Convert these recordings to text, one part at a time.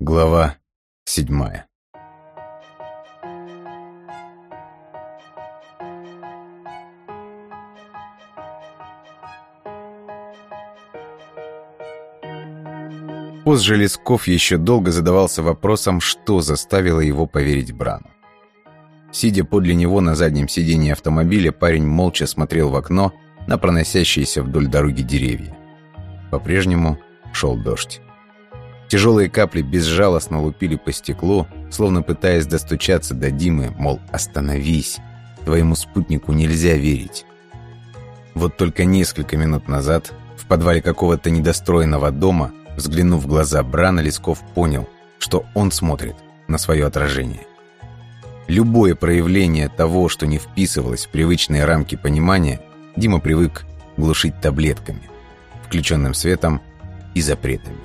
Глава седьмая Позже Лесков еще долго задавался вопросом, что заставило его поверить Брану. Сидя подле него на заднем сиденье автомобиля, парень молча смотрел в окно на проносящиеся вдоль дороги деревья. По-прежнему шел дождь. Тяжелые капли безжалостно лупили по стеклу, словно пытаясь достучаться до Димы, мол, остановись, твоему спутнику нельзя верить. Вот только несколько минут назад в подвале какого-то недостроенного дома, взглянув в глаза Брана, Лесков понял, что он смотрит на свое отражение. Любое проявление того, что не вписывалось в привычные рамки понимания, Дима привык глушить таблетками, включенным светом и запретами.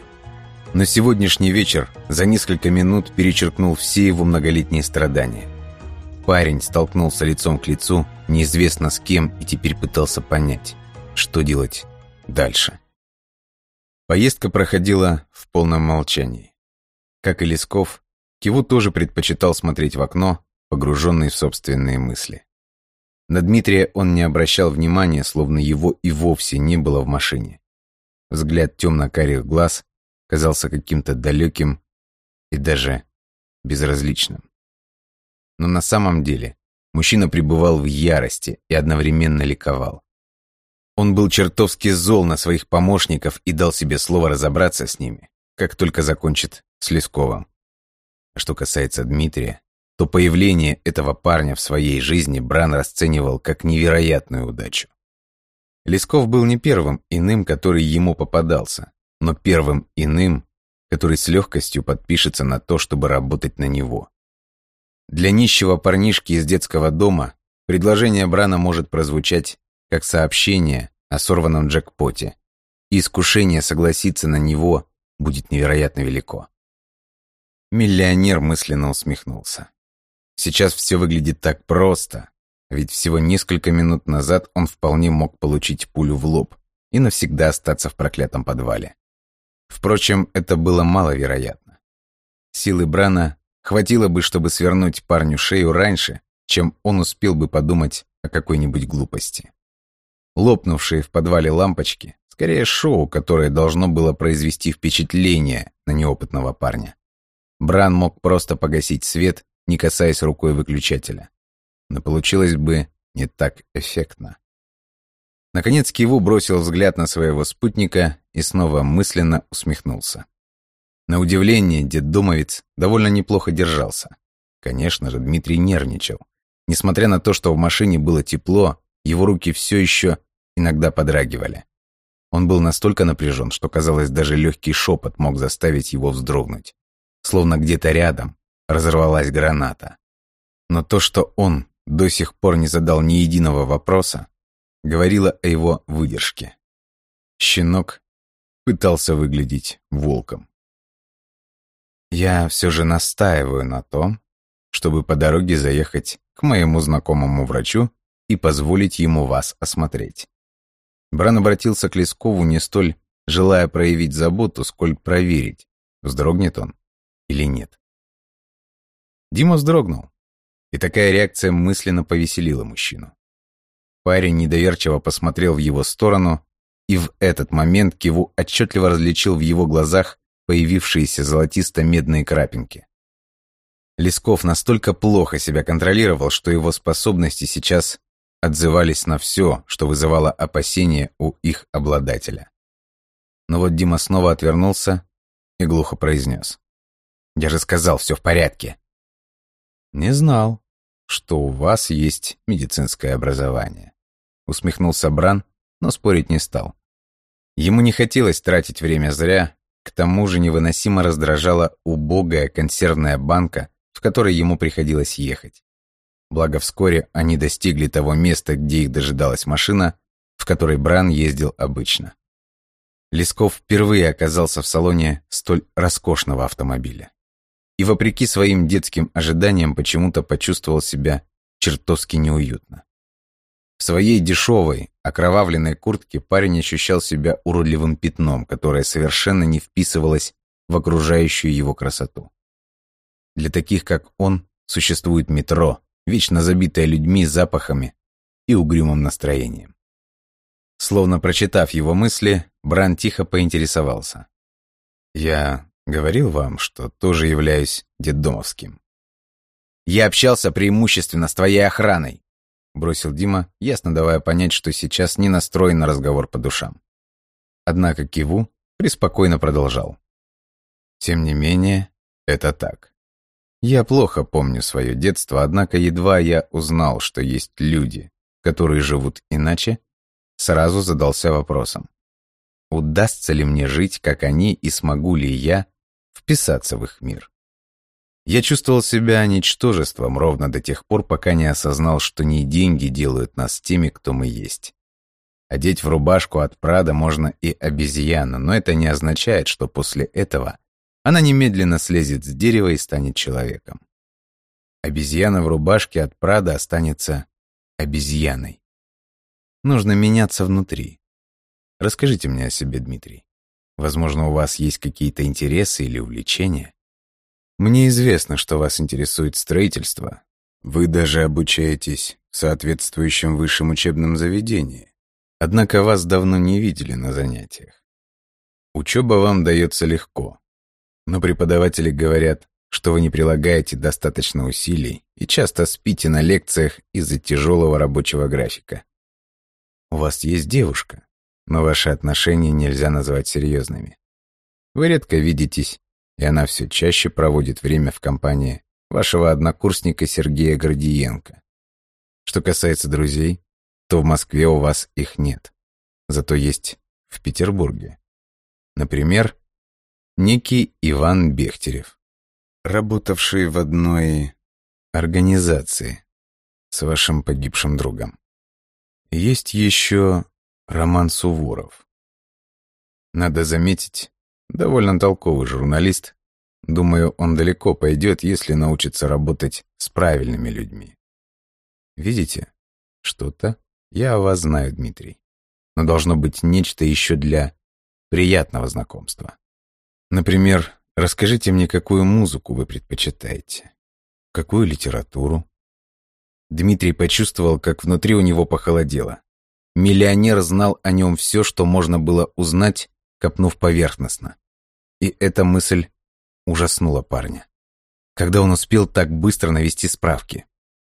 Но сегодняшний вечер за несколько минут перечеркнул все его многолетние страдания. Парень столкнулся лицом к лицу, неизвестно с кем, и теперь пытался понять, что делать дальше. Поездка проходила в полном молчании. Как и Лесков, Киву тоже предпочитал смотреть в окно, погруженный в собственные мысли. На Дмитрия он не обращал внимания, словно его и вовсе не было в машине. Взгляд темно-карих глаз казался каким-то далеким и даже безразличным. Но на самом деле мужчина пребывал в ярости и одновременно ликовал. Он был чертовски зол на своих помощников и дал себе слово разобраться с ними, как только закончит с Лесковым. А что касается Дмитрия, то появление этого парня в своей жизни Бран расценивал как невероятную удачу. Лесков был не первым иным, который ему попадался, но первым иным, который с легкостью подпишется на то, чтобы работать на него. Для нищего парнишки из детского дома предложение Брана может прозвучать как сообщение о сорванном джекпоте, и искушение согласиться на него будет невероятно велико. Миллионер мысленно усмехнулся. Сейчас все выглядит так просто, ведь всего несколько минут назад он вполне мог получить пулю в лоб и навсегда остаться в проклятом подвале. Впрочем, это было маловероятно. Силы Брана хватило бы, чтобы свернуть парню шею раньше, чем он успел бы подумать о какой-нибудь глупости. Лопнувшие в подвале лампочки — скорее шоу, которое должно было произвести впечатление на неопытного парня. Бран мог просто погасить свет, не касаясь рукой выключателя. Но получилось бы не так эффектно. Наконец Киву бросил взгляд на своего спутника и снова мысленно усмехнулся. На удивление, детдомовец довольно неплохо держался. Конечно же, Дмитрий нервничал. Несмотря на то, что в машине было тепло, его руки все еще иногда подрагивали. Он был настолько напряжен, что, казалось, даже легкий шепот мог заставить его вздрогнуть. Словно где-то рядом разорвалась граната. Но то, что он до сих пор не задал ни единого вопроса, говорила о его выдержке. Щенок пытался выглядеть волком. Я все же настаиваю на том, чтобы по дороге заехать к моему знакомому врачу и позволить ему вас осмотреть. Бран обратился к Лескову не столь желая проявить заботу, сколь проверить, вздрогнет он или нет. Дима вздрогнул, и такая реакция мысленно повеселила мужчину. Парень недоверчиво посмотрел в его сторону, и в этот момент Киву отчетливо различил в его глазах появившиеся золотисто-медные крапинки. Лесков настолько плохо себя контролировал, что его способности сейчас отзывались на все, что вызывало опасения у их обладателя. Но вот Дима снова отвернулся и глухо произнес. «Я же сказал, все в порядке». «Не знал, что у вас есть медицинское образование» усмехнулся Бран, но спорить не стал. Ему не хотелось тратить время зря, к тому же невыносимо раздражала убогая консервная банка, в которой ему приходилось ехать. Благо вскоре они достигли того места, где их дожидалась машина, в которой Бран ездил обычно. Лесков впервые оказался в салоне столь роскошного автомобиля. И вопреки своим детским ожиданиям почему-то почувствовал себя чертовски неуютно. В своей дешевой, окровавленной куртке парень ощущал себя уродливым пятном, которое совершенно не вписывалось в окружающую его красоту. Для таких, как он, существует метро, вечно забитое людьми, запахами и угрюмым настроением. Словно прочитав его мысли, Бран тихо поинтересовался. «Я говорил вам, что тоже являюсь детдомовским». «Я общался преимущественно с твоей охраной», — бросил Дима, ясно давая понять, что сейчас не настроен на разговор по душам. Однако Киву преспокойно продолжал. «Тем не менее, это так. Я плохо помню свое детство, однако едва я узнал, что есть люди, которые живут иначе, сразу задался вопросом. Удастся ли мне жить, как они, и смогу ли я вписаться в их мир? Я чувствовал себя ничтожеством ровно до тех пор, пока не осознал, что не деньги делают нас теми, кто мы есть. Одеть в рубашку от Прада можно и обезьяна, но это не означает, что после этого она немедленно слезет с дерева и станет человеком. Обезьяна в рубашке от Прада останется обезьяной. Нужно меняться внутри. Расскажите мне о себе, Дмитрий. Возможно, у вас есть какие-то интересы или увлечения? Мне известно, что вас интересует строительство. Вы даже обучаетесь в соответствующем высшем учебном заведении. Однако вас давно не видели на занятиях. Учеба вам дается легко. Но преподаватели говорят, что вы не прилагаете достаточно усилий и часто спите на лекциях из-за тяжелого рабочего графика. У вас есть девушка, но ваши отношения нельзя назвать серьезными. Вы редко видитесь, и она все чаще проводит время в компании вашего однокурсника Сергея Гордиенко. Что касается друзей, то в Москве у вас их нет. Зато есть в Петербурге. Например, некий Иван Бехтерев, работавший в одной организации с вашим погибшим другом. Есть еще Роман Суворов. Надо заметить, довольно толковый журналист. Думаю, он далеко пойдет, если научится работать с правильными людьми. Видите, что-то я о вас знаю, Дмитрий. Но должно быть нечто еще для приятного знакомства. Например, расскажите мне, какую музыку вы предпочитаете? Какую литературу? Дмитрий почувствовал, как внутри у него похолодело. Миллионер знал о нем все, что можно было узнать, копнув поверхностно. И эта мысль ужаснула парня. Когда он успел так быстро навести справки?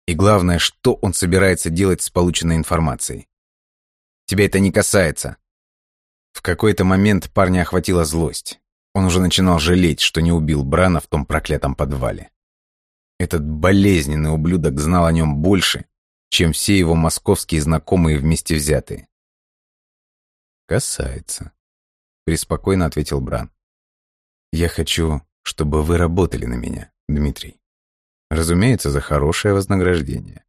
И главное, что он собирается делать с полученной информацией? Тебя это не касается. В какой-то момент парня охватила злость. Он уже начинал жалеть, что не убил Брана в том проклятом подвале. Этот болезненный ублюдок знал о нем больше, чем все его московские знакомые вместе взятые. «Касается», — преспокойно ответил Бран. «Я хочу, чтобы вы работали на меня, Дмитрий. Разумеется, за хорошее вознаграждение.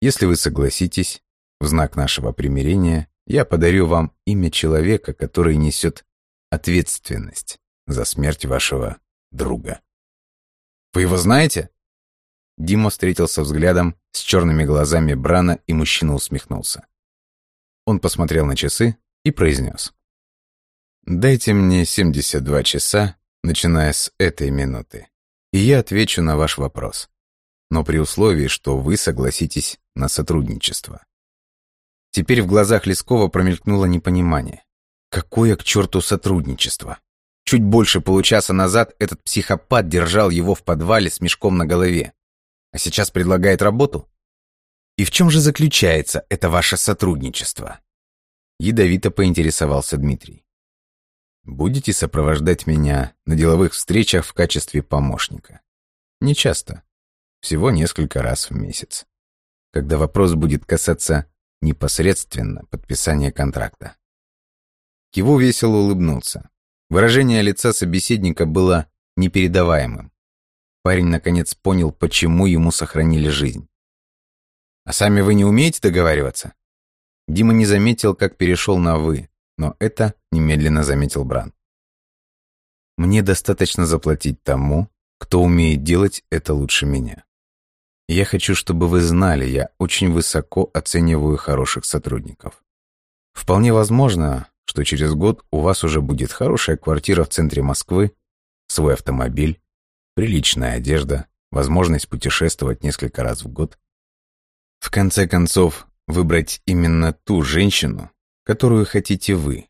Если вы согласитесь, в знак нашего примирения я подарю вам имя человека, который несет ответственность за смерть вашего друга. Вы его знаете? Дима встретился взглядом с черными глазами Брана, и мужчина усмехнулся. Он посмотрел на часы и произнес. «Дайте мне 72 часа, начиная с этой минуты, и я отвечу на ваш вопрос. Но при условии, что вы согласитесь на сотрудничество». Теперь в глазах Лескова промелькнуло непонимание. Какое к черту сотрудничество? Чуть больше получаса назад этот психопат держал его в подвале с мешком на голове а сейчас предлагает работу? И в чем же заключается это ваше сотрудничество? Ядовито поинтересовался Дмитрий. Будете сопровождать меня на деловых встречах в качестве помощника. Не часто, всего несколько раз в месяц. Когда вопрос будет касаться непосредственно подписания контракта. Киву весело улыбнулся. Выражение лица собеседника было непередаваемым. Парень наконец понял, почему ему сохранили жизнь. «А сами вы не умеете договариваться?» Дима не заметил, как перешел на «вы», но это немедленно заметил Бран. «Мне достаточно заплатить тому, кто умеет делать это лучше меня. Я хочу, чтобы вы знали, я очень высоко оцениваю хороших сотрудников. Вполне возможно, что через год у вас уже будет хорошая квартира в центре Москвы свой автомобиль, приличная одежда, возможность путешествовать несколько раз в год. В конце концов, выбрать именно ту женщину, которую хотите вы,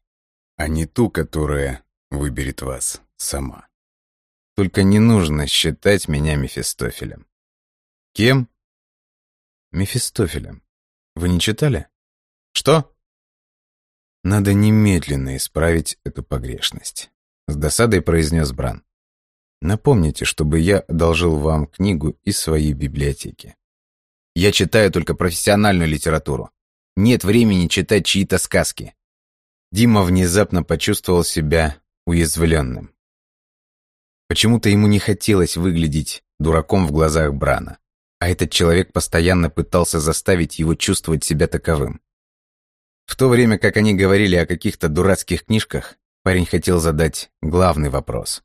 а не ту, которая выберет вас сама. Только не нужно считать меня Мефистофелем. Кем? Мефистофелем. Вы не читали? Что? Надо немедленно исправить эту погрешность. С досадой произнес Бран. Напомните, чтобы я одолжил вам книгу из своей библиотеки. Я читаю только профессиональную литературу. Нет времени читать чьи-то сказки. Дима внезапно почувствовал себя уязвленным. Почему-то ему не хотелось выглядеть дураком в глазах Брана, а этот человек постоянно пытался заставить его чувствовать себя таковым. В то время как они говорили о каких-то дурацких книжках, парень хотел задать главный вопрос.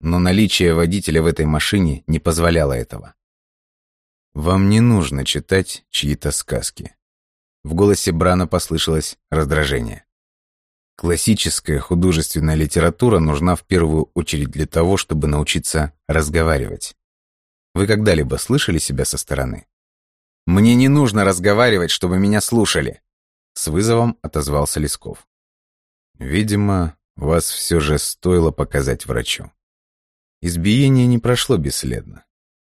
Но наличие водителя в этой машине не позволяло этого. «Вам не нужно читать чьи-то сказки». В голосе Брана послышалось раздражение. Классическая художественная литература нужна в первую очередь для того, чтобы научиться разговаривать. Вы когда-либо слышали себя со стороны? «Мне не нужно разговаривать, чтобы меня слушали!» С вызовом отозвался Лесков. «Видимо, вас все же стоило показать врачу. Избиение не прошло бесследно.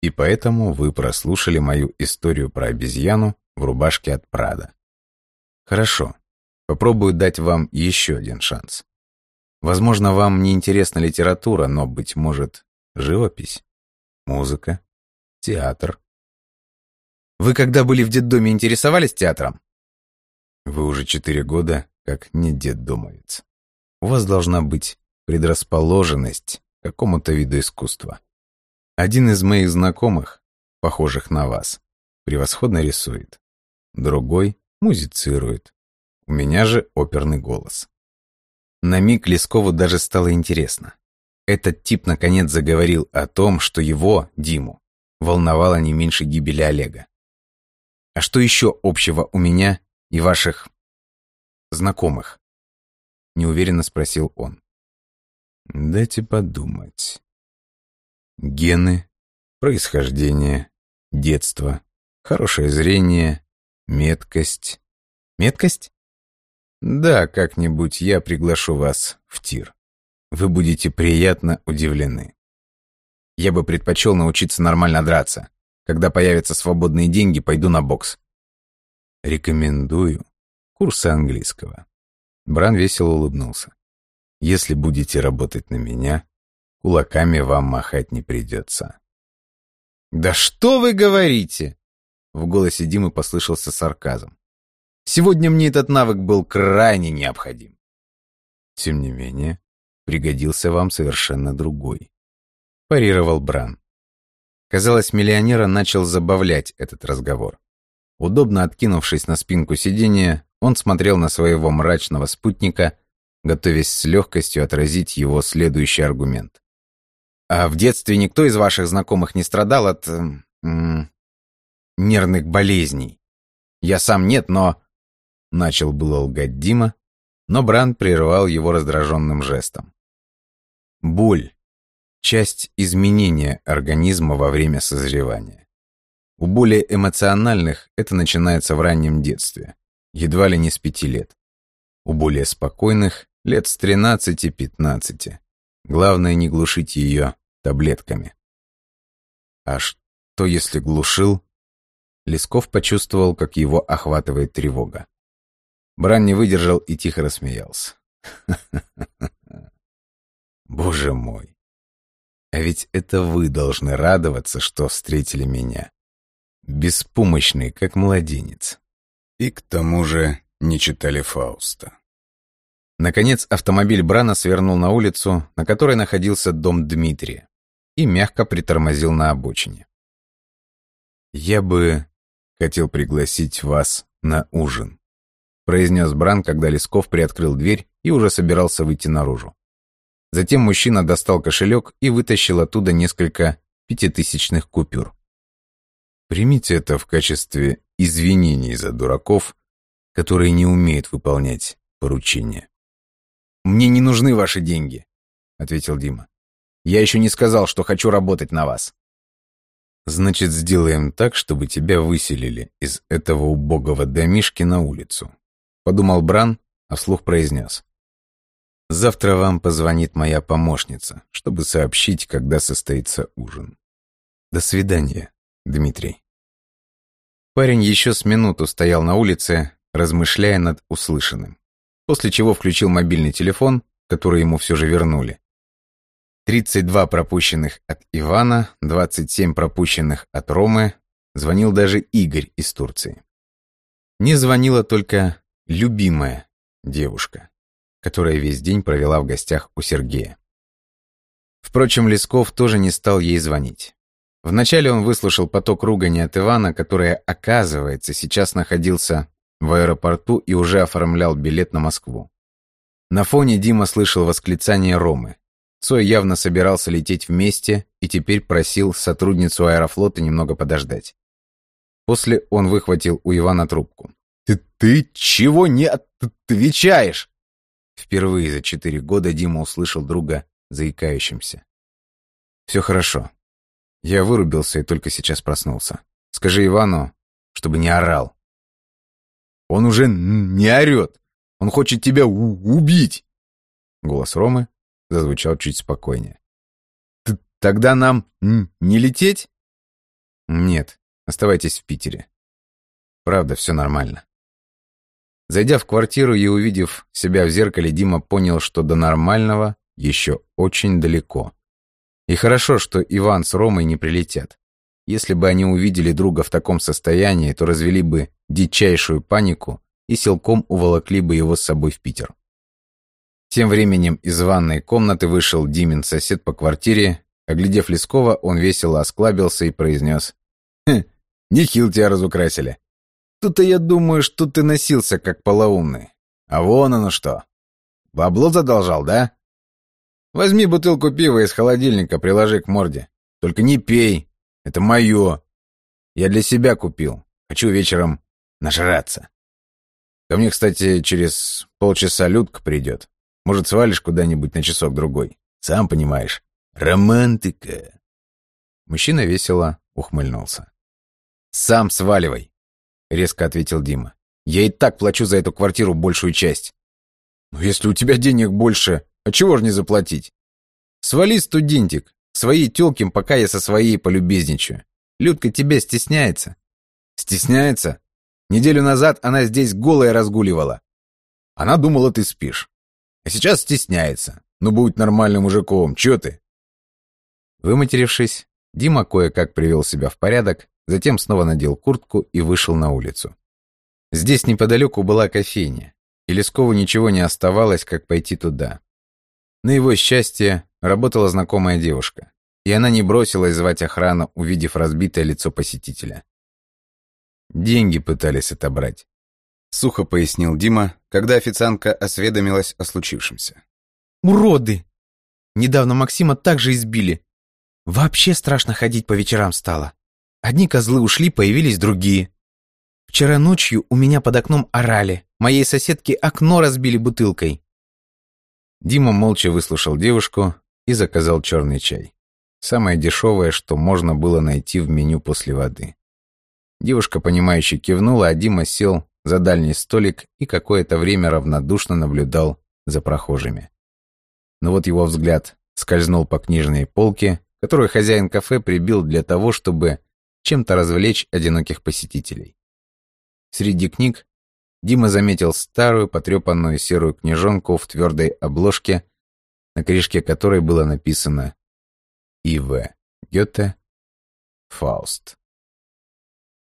И поэтому вы прослушали мою историю про обезьяну в рубашке от Прада. Хорошо. Попробую дать вам еще один шанс. Возможно, вам не интересна литература, но, быть может, живопись, музыка, театр. Вы когда были в детдоме, интересовались театром? Вы уже четыре года как не детдомовец. У вас должна быть предрасположенность к какому-то виду искусства. Один из моих знакомых, похожих на вас, превосходно рисует. Другой музицирует. У меня же оперный голос. На миг Лескову даже стало интересно. Этот тип наконец заговорил о том, что его, Диму, волновало не меньше гибели Олега. А что еще общего у меня и ваших знакомых? Неуверенно спросил он. Дайте подумать. Гены, происхождение, детство, хорошее зрение, меткость. Меткость? Да, как-нибудь я приглашу вас в тир. Вы будете приятно удивлены. Я бы предпочел научиться нормально драться. Когда появятся свободные деньги, пойду на бокс. Рекомендую курсы английского. Бран весело улыбнулся. Если будете работать на меня, Кулаками вам махать не придется. «Да что вы говорите?» В голосе Димы послышался сарказм. «Сегодня мне этот навык был крайне необходим». «Тем не менее, пригодился вам совершенно другой», — парировал Бран. Казалось, миллионера начал забавлять этот разговор. Удобно откинувшись на спинку сиденья, он смотрел на своего мрачного спутника, готовясь с легкостью отразить его следующий аргумент. А в детстве никто из ваших знакомых не страдал от... М нервных болезней? Я сам нет, но... Начал было лгать Дима, но Бран прервал его раздраженным жестом. Боль — часть изменения организма во время созревания. У более эмоциональных это начинается в раннем детстве, едва ли не с пяти лет. У более спокойных — лет с 13-15. Главное не глушить ее таблетками. А что, если глушил? Лесков почувствовал, как его охватывает тревога. Бран не выдержал и тихо рассмеялся. Боже мой! А ведь это вы должны радоваться, что встретили меня. Беспомощный, как младенец. И к тому же не читали Фауста. Наконец автомобиль Брана свернул на улицу, на которой находился дом Дмитрия, и мягко притормозил на обочине. «Я бы хотел пригласить вас на ужин», произнес Бран, когда Лесков приоткрыл дверь и уже собирался выйти наружу. Затем мужчина достал кошелек и вытащил оттуда несколько пятитысячных купюр. Примите это в качестве извинений за дураков, которые не умеют выполнять поручения. «Мне не нужны ваши деньги», — ответил Дима. Я еще не сказал, что хочу работать на вас. Значит, сделаем так, чтобы тебя выселили из этого убогого домишки на улицу. Подумал Бран, а вслух произнес. Завтра вам позвонит моя помощница, чтобы сообщить, когда состоится ужин. До свидания, Дмитрий. Парень еще с минуту стоял на улице, размышляя над услышанным, после чего включил мобильный телефон, который ему все же вернули. 32 пропущенных от Ивана, 27 пропущенных от Ромы, звонил даже Игорь из Турции. Не звонила только любимая девушка которая весь день провела в гостях у Сергея. Впрочем, Лесков тоже не стал ей звонить. Вначале он выслушал поток ругани от Ивана, который, оказывается, сейчас находился в аэропорту и уже оформлял билет на Москву. На фоне Дима слышал восклицание Ромы. Цой явно собирался лететь вместе и теперь просил сотрудницу аэрофлота немного подождать. После он выхватил у Ивана трубку. «Ты, ты чего не отвечаешь?» Впервые за четыре года Дима услышал друга заикающимся. «Все хорошо. Я вырубился и только сейчас проснулся. Скажи Ивану, чтобы не орал». «Он уже не орет. Он хочет тебя убить!» Голос Ромы зазвучал чуть спокойнее. «Тогда нам не лететь?» «Нет, оставайтесь в Питере. Правда, все нормально». Зайдя в квартиру и увидев себя в зеркале, Дима понял, что до нормального еще очень далеко. И хорошо, что Иван с Ромой не прилетят. Если бы они увидели друга в таком состоянии, то развели бы дичайшую панику и силком уволокли бы его с собой в Питер. Тем временем из ванной комнаты вышел Димин сосед по квартире. Оглядев Лескова, он весело осклабился и произнес. «Хм, нехил тебя разукрасили. Тут-то я думаю, что ты носился как полоумный. А вон оно что. Бабло задолжал, да? Возьми бутылку пива из холодильника, приложи к морде. Только не пей. Это мое. Я для себя купил. Хочу вечером нажраться. Ко мне, кстати, через полчаса Людка придет. Может, свалишь куда-нибудь на часок-другой. Сам понимаешь. Романтика. Мужчина весело ухмыльнулся. Сам сваливай. — резко ответил Дима. «Я и так плачу за эту квартиру большую часть». «Ну, если у тебя денег больше, а чего ж не заплатить?» «Свали, студентик, своей тёлке, пока я со своей полюбезничаю. Людка тебя стесняется». «Стесняется? Неделю назад она здесь голая разгуливала. Она думала, ты спишь. А сейчас стесняется. Ну, будь нормальным мужиком, чё ты?» Выматерившись, Дима кое-как привел себя в порядок затем снова надел куртку и вышел на улицу. Здесь неподалеку была кофейня, и Лескову ничего не оставалось, как пойти туда. На его счастье работала знакомая девушка, и она не бросилась звать охрану, увидев разбитое лицо посетителя. «Деньги пытались отобрать», — сухо пояснил Дима, когда официантка осведомилась о случившемся. «Уроды! Недавно Максима также избили. Вообще страшно ходить по вечерам стало. Одни козлы ушли, появились другие. Вчера ночью у меня под окном орали. Моей соседке окно разбили бутылкой. Дима молча выслушал девушку и заказал черный чай. Самое дешевое, что можно было найти в меню после воды. Девушка, понимающе кивнула, а Дима сел за дальний столик и какое-то время равнодушно наблюдал за прохожими. Но вот его взгляд скользнул по книжной полке, которую хозяин кафе прибил для того, чтобы чем-то развлечь одиноких посетителей. Среди книг Дима заметил старую потрепанную серую книжонку в твердой обложке, на корешке которой было написано «И.В. Гёте. Фауст».